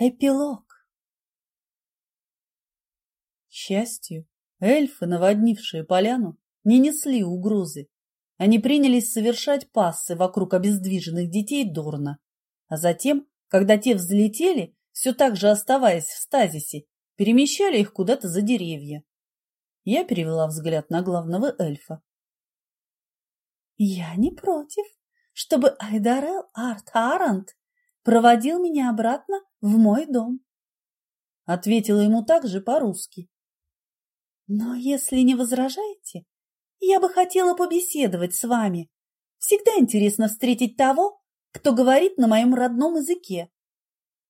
Эпилог. К счастью, эльфы, наводнившие поляну, не несли угрозы. Они принялись совершать пассы вокруг обездвиженных детей Дорна, а затем, когда те взлетели, все так же оставаясь в стазисе, перемещали их куда-то за деревья. Я перевела взгляд на главного эльфа. «Я не против, чтобы Айдарел Арт Арант проводил меня обратно в мой дом. Ответила ему также по-русски. Но если не возражаете, я бы хотела побеседовать с вами. Всегда интересно встретить того, кто говорит на моем родном языке.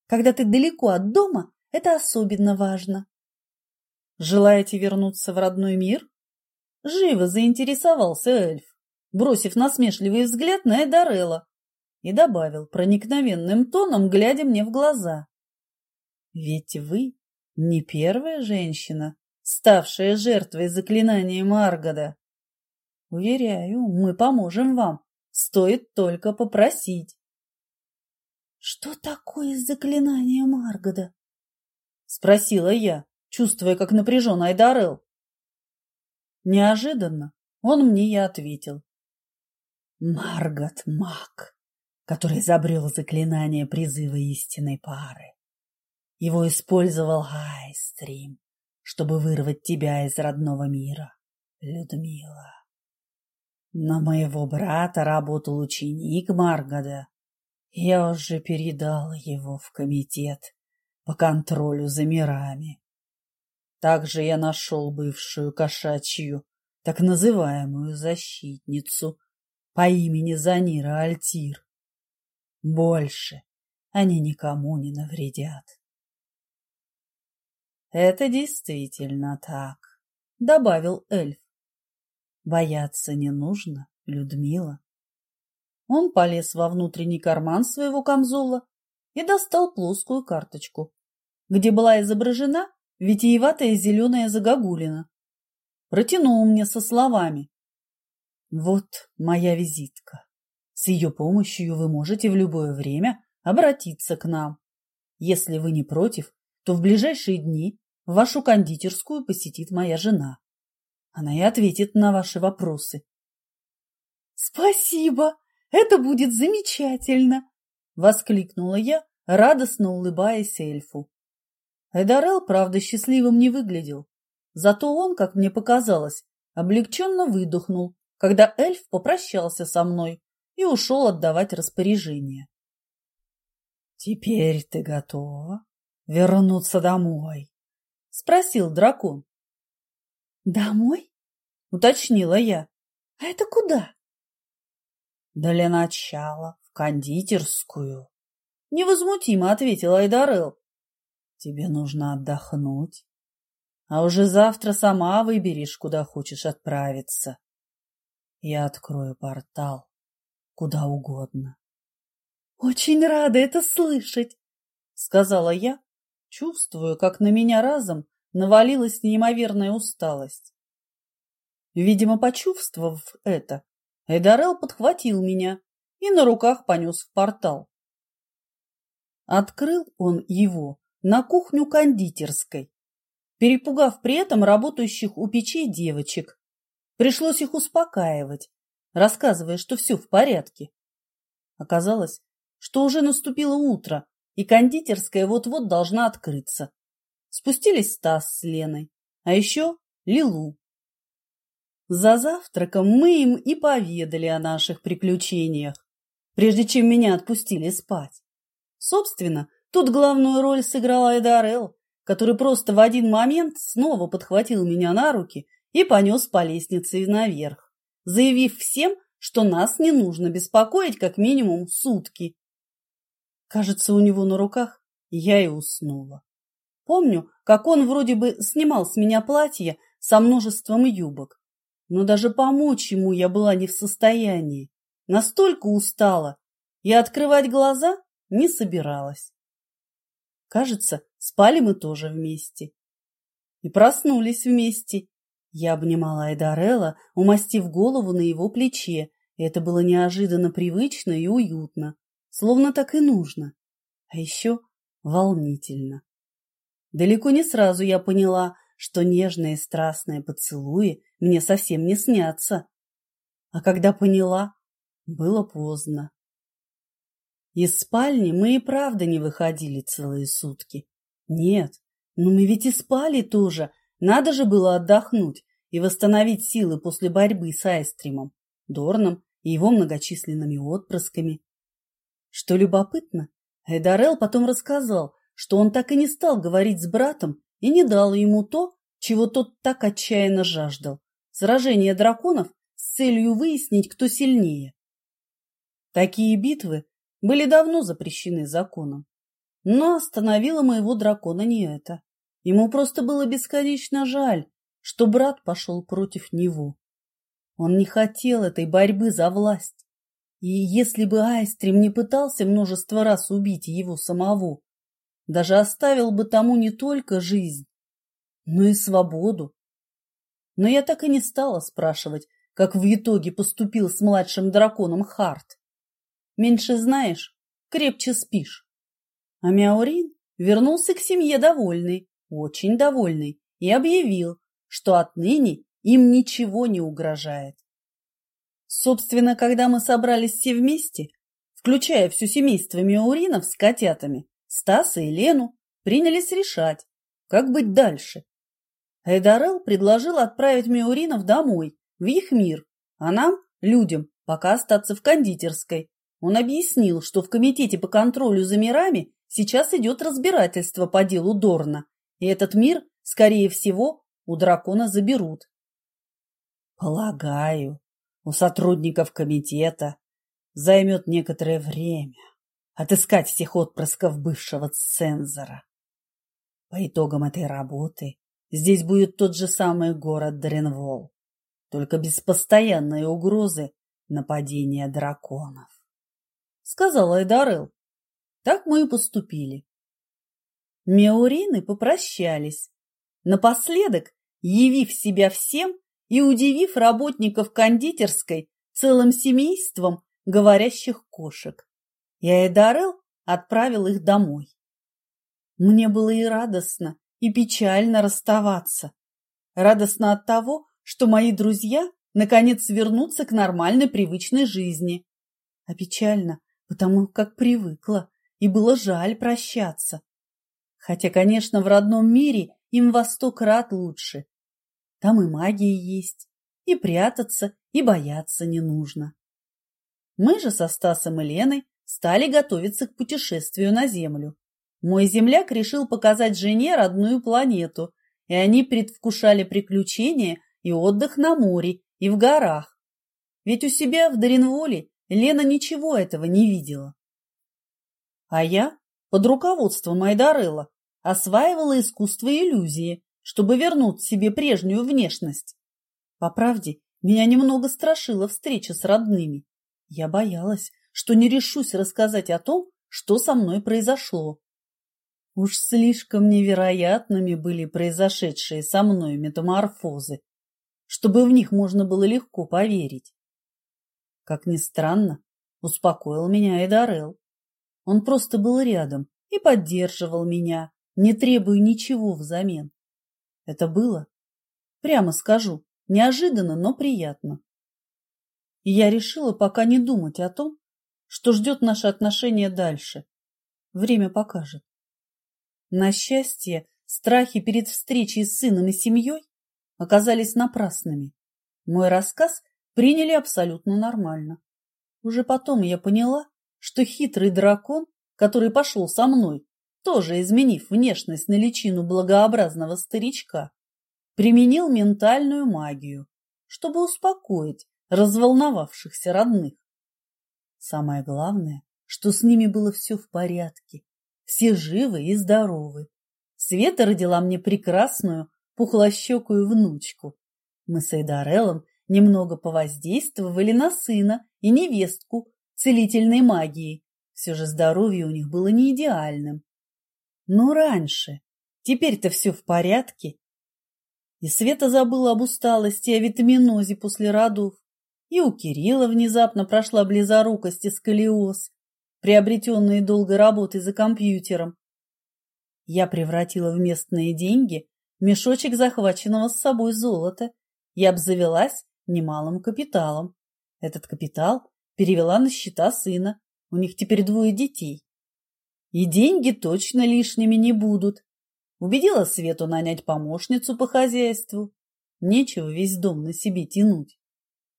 Когда ты далеко от дома, это особенно важно. Желаете вернуться в родной мир? Живо заинтересовался эльф, бросив насмешливый взгляд на Эдарелла и добавил проникновенным тоном, глядя мне в глаза. Ведь вы не первая женщина, ставшая жертвой заклинания Маргода. Уверяю, мы поможем вам, стоит только попросить. Что такое заклинание Маргода? Спросила я, чувствуя, как напряжен Айдарел. Неожиданно он мне и ответил. Маргот маг, который изобрел заклинание призыва истинной пары. Его использовал Айстрим, чтобы вырвать тебя из родного мира, Людмила. На моего брата работал ученик Маргода. Я уже передал его в комитет по контролю за мирами. Также я нашел бывшую кошачью, так называемую защитницу по имени Занира Альтир. Больше они никому не навредят. Это действительно так, добавил эльф. Бояться не нужно, Людмила. Он полез во внутренний карман своего камзола и достал плоскую карточку, где была изображена витиеватая зеленая загогулина. Протянул мне со словами. Вот моя визитка. С ее помощью вы можете в любое время обратиться к нам. Если вы не против, то в ближайшие дни вашу кондитерскую посетит моя жена. Она и ответит на ваши вопросы. «Спасибо! Это будет замечательно!» — воскликнула я, радостно улыбаясь эльфу. Эдарел, правда, счастливым не выглядел. Зато он, как мне показалось, облегченно выдохнул, когда эльф попрощался со мной и ушел отдавать распоряжение. «Теперь ты готова?» вернуться домой? — спросил дракон. — Домой? — уточнила я. — А это куда? — Для начала в кондитерскую. Невозмутимо ответил Айдарел. — Тебе нужно отдохнуть. А уже завтра сама выберешь, куда хочешь отправиться. Я открою портал куда угодно. — Очень рада это слышать, — сказала я, Чувствую, как на меня разом навалилась неимоверная усталость. Видимо, почувствовав это, Эдарел подхватил меня и на руках понес в портал. Открыл он его на кухню кондитерской, перепугав при этом работающих у печей девочек. Пришлось их успокаивать, рассказывая, что все в порядке. Оказалось, что уже наступило утро, и кондитерская вот-вот должна открыться. Спустились Стас с Леной, а еще Лилу. За завтраком мы им и поведали о наших приключениях, прежде чем меня отпустили спать. Собственно, тут главную роль сыграл Эдарел, который просто в один момент снова подхватил меня на руки и понес по лестнице наверх, заявив всем, что нас не нужно беспокоить как минимум сутки, Кажется, у него на руках я и уснула. Помню, как он вроде бы снимал с меня платье со множеством юбок, но даже помочь ему я была не в состоянии. Настолько устала и открывать глаза не собиралась. Кажется, спали мы тоже вместе. И проснулись вместе. Я обнимала Айдарелла, умастив голову на его плече, и это было неожиданно привычно и уютно. Словно так и нужно. А еще волнительно. Далеко не сразу я поняла, что нежные страстные поцелуи мне совсем не снятся. А когда поняла, было поздно. Из спальни мы и правда не выходили целые сутки. Нет, но мы ведь и спали тоже. Надо же было отдохнуть и восстановить силы после борьбы с Айстримом, Дорном и его многочисленными отпрысками. Что любопытно, Эдарел потом рассказал, что он так и не стал говорить с братом и не дал ему то, чего тот так отчаянно жаждал – сражение драконов с целью выяснить, кто сильнее. Такие битвы были давно запрещены законом. Но остановило моего дракона не это. Ему просто было бесконечно жаль, что брат пошел против него. Он не хотел этой борьбы за власть. И если бы Айстрим не пытался множество раз убить его самого, даже оставил бы тому не только жизнь, но и свободу. Но я так и не стала спрашивать, как в итоге поступил с младшим драконом Харт. Меньше знаешь, крепче спишь. А Мяурин вернулся к семье довольный, очень довольный, и объявил, что отныне им ничего не угрожает. Собственно, когда мы собрались все вместе, включая все семейство Миауринов с котятами, Стаса и Лену, принялись решать, как быть дальше. Эйдарел предложил отправить Миауринов домой, в их мир, а нам, людям, пока остаться в кондитерской. Он объяснил, что в Комитете по контролю за мирами сейчас идет разбирательство по делу Дорна, и этот мир, скорее всего, у дракона заберут. Полагаю, у сотрудников комитета займет некоторое время отыскать всех отпрысков бывшего цензора. По итогам этой работы здесь будет тот же самый город Дренвол, только без постоянной угрозы нападения драконов. Сказала Эдарел. Так мы и поступили. Меурины попрощались, напоследок явив себя всем и удивив работников кондитерской целым семейством говорящих кошек. И Айдарел отправил их домой. Мне было и радостно, и печально расставаться. Радостно от того, что мои друзья наконец вернутся к нормальной привычной жизни. А печально, потому как привыкла, и было жаль прощаться. Хотя, конечно, в родном мире им во сто крат лучше, там и магия есть, и прятаться, и бояться не нужно. Мы же со Стасом и Леной стали готовиться к путешествию на Землю. Мой земляк решил показать жене родную планету, и они предвкушали приключения и отдых на море и в горах. Ведь у себя в Даринволе Лена ничего этого не видела. А я, под руководством Айдарелла, осваивала искусство иллюзии, чтобы вернуть себе прежнюю внешность. По правде, меня немного страшила встреча с родными. Я боялась, что не решусь рассказать о том, что со мной произошло. Уж слишком невероятными были произошедшие со мной метаморфозы, чтобы в них можно было легко поверить. Как ни странно, успокоил меня Эдарел. Он просто был рядом и поддерживал меня, не требуя ничего взамен. Это было, прямо скажу, неожиданно, но приятно. И я решила пока не думать о том, что ждет наши отношения дальше. Время покажет. На счастье, страхи перед встречей с сыном и семьей оказались напрасными. Мой рассказ приняли абсолютно нормально. Уже потом я поняла, что хитрый дракон, который пошел со мной, тоже изменив внешность на личину благообразного старичка, применил ментальную магию, чтобы успокоить разволновавшихся родных. Самое главное, что с ними было все в порядке, все живы и здоровы. Света родила мне прекрасную, пухлощекую внучку. Мы с Эйдареллом немного повоздействовали на сына и невестку целительной магией. Все же здоровье у них было не идеальным. Но раньше. Теперь-то все в порядке. И Света забыла об усталости, о витаминозе после родов. И у Кирилла внезапно прошла близорукость и сколиоз, приобретенные долгой работой за компьютером. Я превратила в местные деньги мешочек захваченного с собой золота и обзавелась немалым капиталом. Этот капитал перевела на счета сына. У них теперь двое детей. И деньги точно лишними не будут. Убедила Свету нанять помощницу по хозяйству. Нечего весь дом на себе тянуть.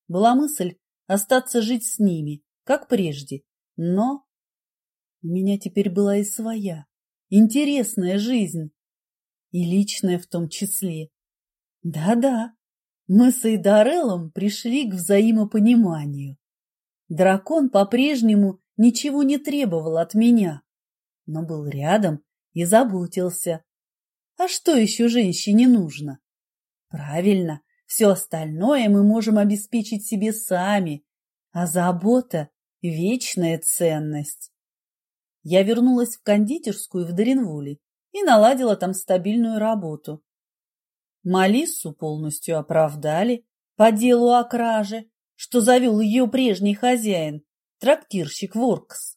Была мысль остаться жить с ними, как прежде, но у меня теперь была и своя, интересная жизнь, и личная в том числе. Да-да, мы с Эйдареллом пришли к взаимопониманию. Дракон по-прежнему ничего не требовал от меня, но был рядом и заботился. А что еще женщине нужно? Правильно, все остальное мы можем обеспечить себе сами, а забота – вечная ценность. Я вернулась в кондитерскую в Даринвуле и наладила там стабильную работу. Малиссу полностью оправдали по делу о краже, что завел ее прежний хозяин, трактирщик Воркс.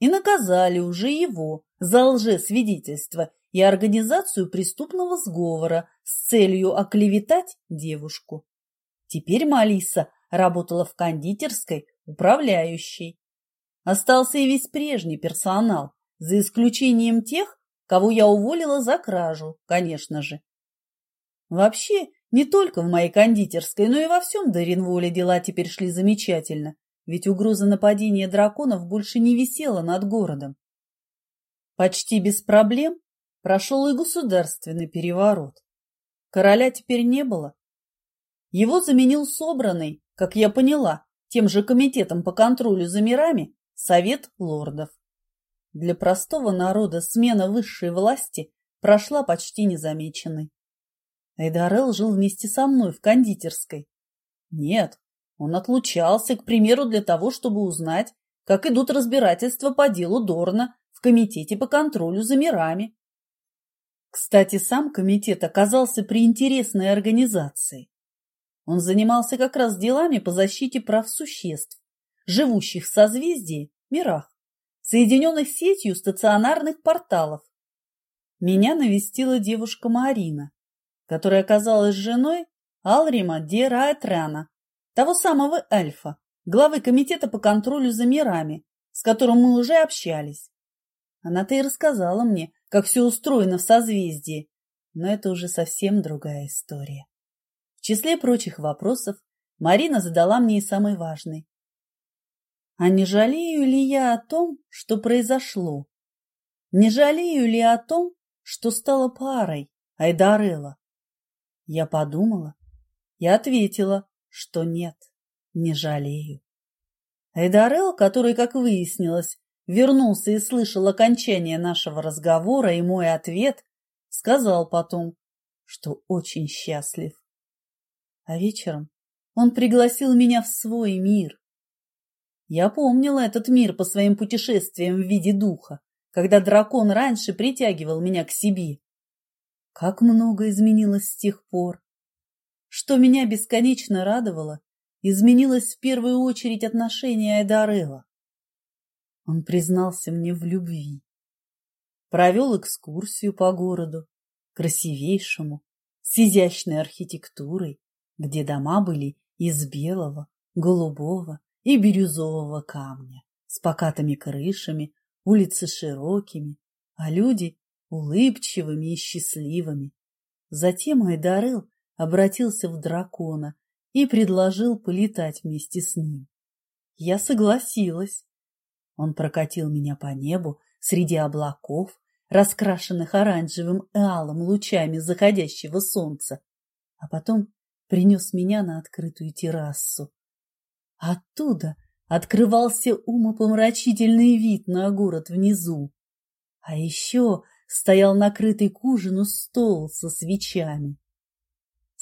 И наказали уже его за лжесвидетельство и организацию преступного сговора с целью оклеветать девушку. Теперь Малиса работала в кондитерской управляющей. Остался и весь прежний персонал, за исключением тех, кого я уволила за кражу, конечно же. Вообще, не только в моей кондитерской, но и во всем Даринволе дела теперь шли замечательно, ведь угроза нападения драконов больше не висела над городом. Почти без проблем прошел и государственный переворот. Короля теперь не было. Его заменил собранный, как я поняла, тем же комитетом по контролю за мирами Совет лордов. Для простого народа смена высшей власти прошла почти незамеченной. Эйдарел жил вместе со мной в кондитерской. Нет, он отлучался, к примеру, для того, чтобы узнать, как идут разбирательства по делу Дорна в Комитете по контролю за мирами. Кстати, сам комитет оказался при интересной организации. Он занимался как раз делами по защите прав существ, живущих в созвездии мирах соединенных сетью стационарных порталов. Меня навестила девушка Марина, которая оказалась женой Алрима Де Раэтрана, того самого Эльфа, главы комитета по контролю за мирами, с которым мы уже общались. Она-то и рассказала мне, как все устроено в созвездии, но это уже совсем другая история. В числе прочих вопросов Марина задала мне и самый важный. А не жалею ли я о том, что произошло? Не жалею ли о том, что стала парой Айдарела? Я подумала и ответила, что нет, не жалею. Айдарел, который, как выяснилось, вернулся и слышал окончание нашего разговора и мой ответ, сказал потом, что очень счастлив. А вечером он пригласил меня в свой мир, я помнила этот мир по своим путешествиям в виде духа, когда дракон раньше притягивал меня к себе. Как много изменилось с тех пор. Что меня бесконечно радовало, изменилось в первую очередь отношение Айдарела. Он признался мне в любви. Провел экскурсию по городу, красивейшему, с изящной архитектурой, где дома были из белого, голубого и бирюзового камня, с покатыми крышами, улицы широкими, а люди улыбчивыми и счастливыми. Затем Айдарел обратился в дракона и предложил полетать вместе с ним. Я согласилась. Он прокатил меня по небу среди облаков, раскрашенных оранжевым и алым лучами заходящего солнца, а потом принес меня на открытую террасу, Оттуда открывался умопомрачительный вид на город внизу. А еще стоял накрытый к ужину стол со свечами.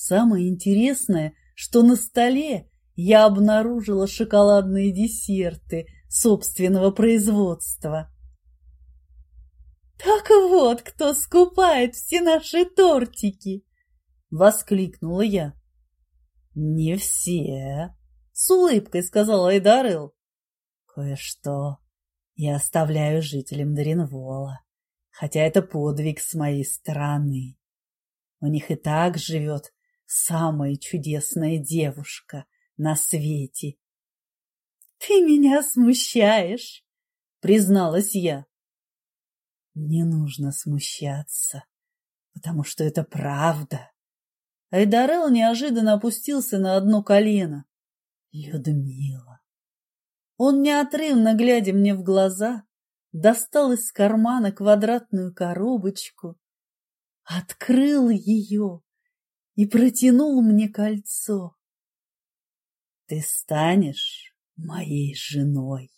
Самое интересное, что на столе я обнаружила шоколадные десерты собственного производства. «Так вот, кто скупает все наши тортики!» — воскликнула я. «Не все», с улыбкой сказал Айдарыл. Кое-что я оставляю жителям Даринвола, хотя это подвиг с моей стороны. У них и так живет самая чудесная девушка на свете. — Ты меня смущаешь, — призналась я. — Не нужно смущаться, потому что это правда. Айдарел неожиданно опустился на одно колено. Людмила. Он, неотрывно глядя мне в глаза, достал из кармана квадратную коробочку, открыл ее и протянул мне кольцо. Ты станешь моей женой.